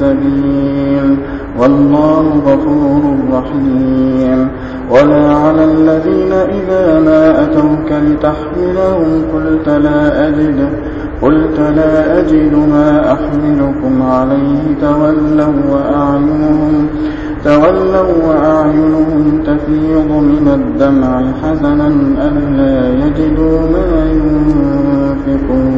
سبيل. والله غفور رحيم. ولا على الذين إذا ما أتوك لتحملهم قلت لا أجد قلت لا أجد ما أحملكم عليه تولوا وأعينهم تولوا وأعينهم تفيض من الدمع حزنا ألا يجدوا ما ينفقون.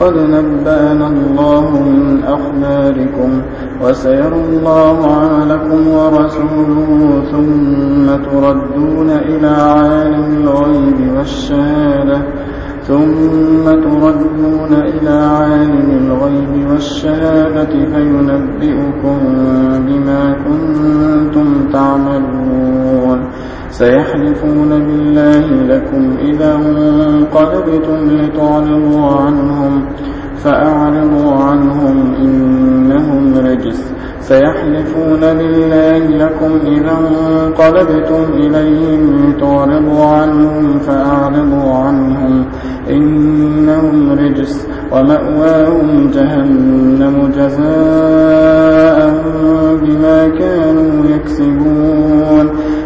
قد نبأنا الله من أخباركم وسيرى الله عملكم ورسوله ثم تردون إلى عالم الغيب والشهادة. ثم تردون إلى عالم الغيب والشهادة فينبئكم بما كنتم تعملون. سيحلفون بالله لكم إذا انقلبتم لتعرضوا عنهم فأعرضوا عنهم إنهم رجس. سيحلفون بالله لكم إذا انقلبتم إليهم لتعرضوا عنهم فأعرضوا عنهم إنهم رجس. ومأواهم جهنم جزاء بما كانوا يكسبون.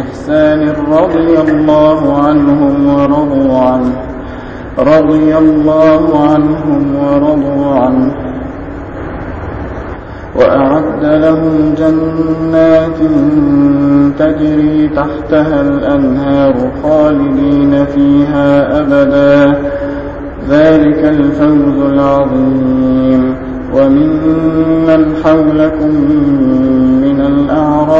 بإحسان رضي الله عنهم ورضوا عنه. رضي الله عنهم ورضوا عنه. وأعد لهم جنات تجري تحتها الأنهار خالدين فيها أبدا. ذلك الفوز العظيم. وممن حولكم من الأعراب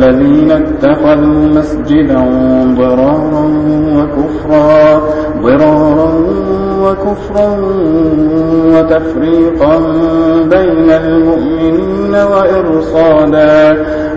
والذين اتخذوا مسجدا ضرارا وكفرا ضرارا وكفرا وتفريقا بين المؤمنين وإرصادا.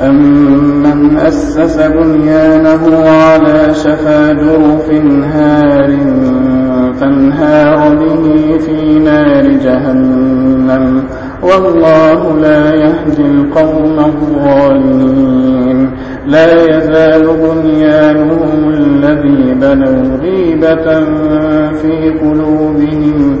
أمن أسس بنيانه على شفا جرف هار فانهار به في نار جهنم والله لا يهدي القوم الظالمين لا يزال بنيانهم الذي بنوا ريبة في قلوبهم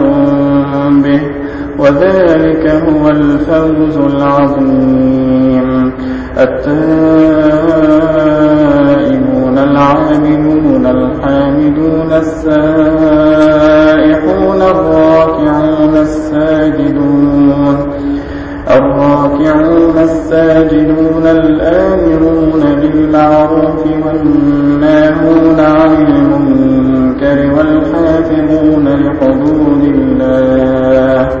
وذلك هو الفوز العظيم. التائبون العابدون الحامدون السائحون الراكعون الساجدون. الراكعون الساجدون الآمرون بالمعروف والناهون عن المنكر والحافظون لحدود الله.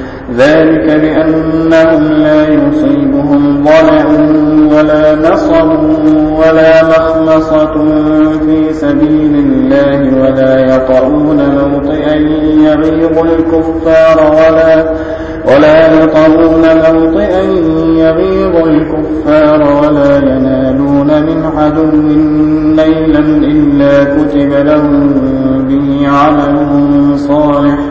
ذلك بأنهم لا يصيبهم ظلع ولا نصب ولا مخمصة في سبيل الله ولا يطعون موطئا يغيظ الكفار ولا ولا يطعون موطئا يغيظ الكفار ولا ينالون من عدو نيلا إلا كتب لهم به عمل صالح.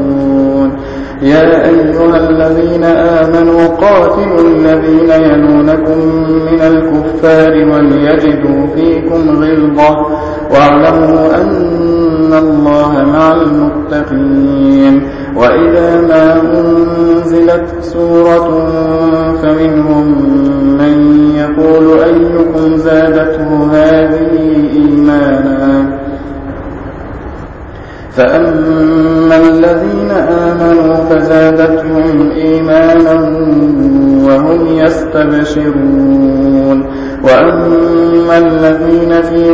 يا أيها الذين آمنوا قاتلوا الذين يلونكم من الكفار وليجدوا فيكم غلظة واعلموا أن الله مع المتقين. وإذا ما أنزلت سورة فمنهم من يقول أيكم زادته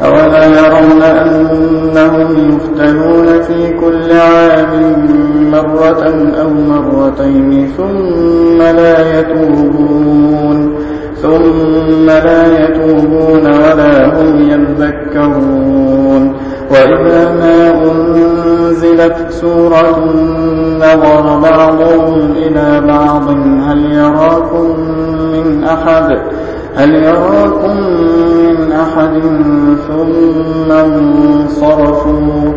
أولا يرون أنهم يفتنون في كل عام مرة أو مرتين ثم لا يتوبون ثم لا يتوبون ولا هم يذكرون وإذا ما أنزلت سورة نظر بعضهم إلى بعض هل يراكم من أحد هل يراكم أحد ثم انصرفوا.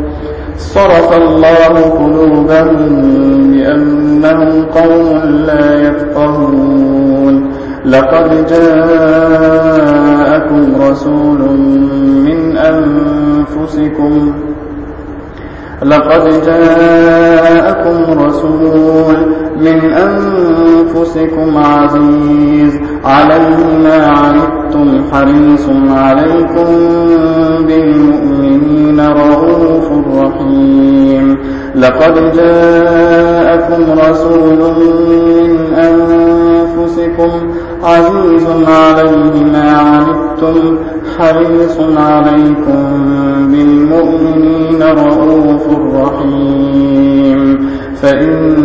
صرف الله قلوبهم بأنهم قوم لا يفقهون. لقد جاءكم رسول من أنفسكم. لقد جاءكم رسول من أنفسكم عزيز. عليه ما عنتم حريص عليكم بالمؤمنين رؤوف رحيم. لقد جاءكم رسول من أنفسكم عزيز عليه ما عنتم حريص عليكم بالمؤمنين رؤوف رحيم. فإن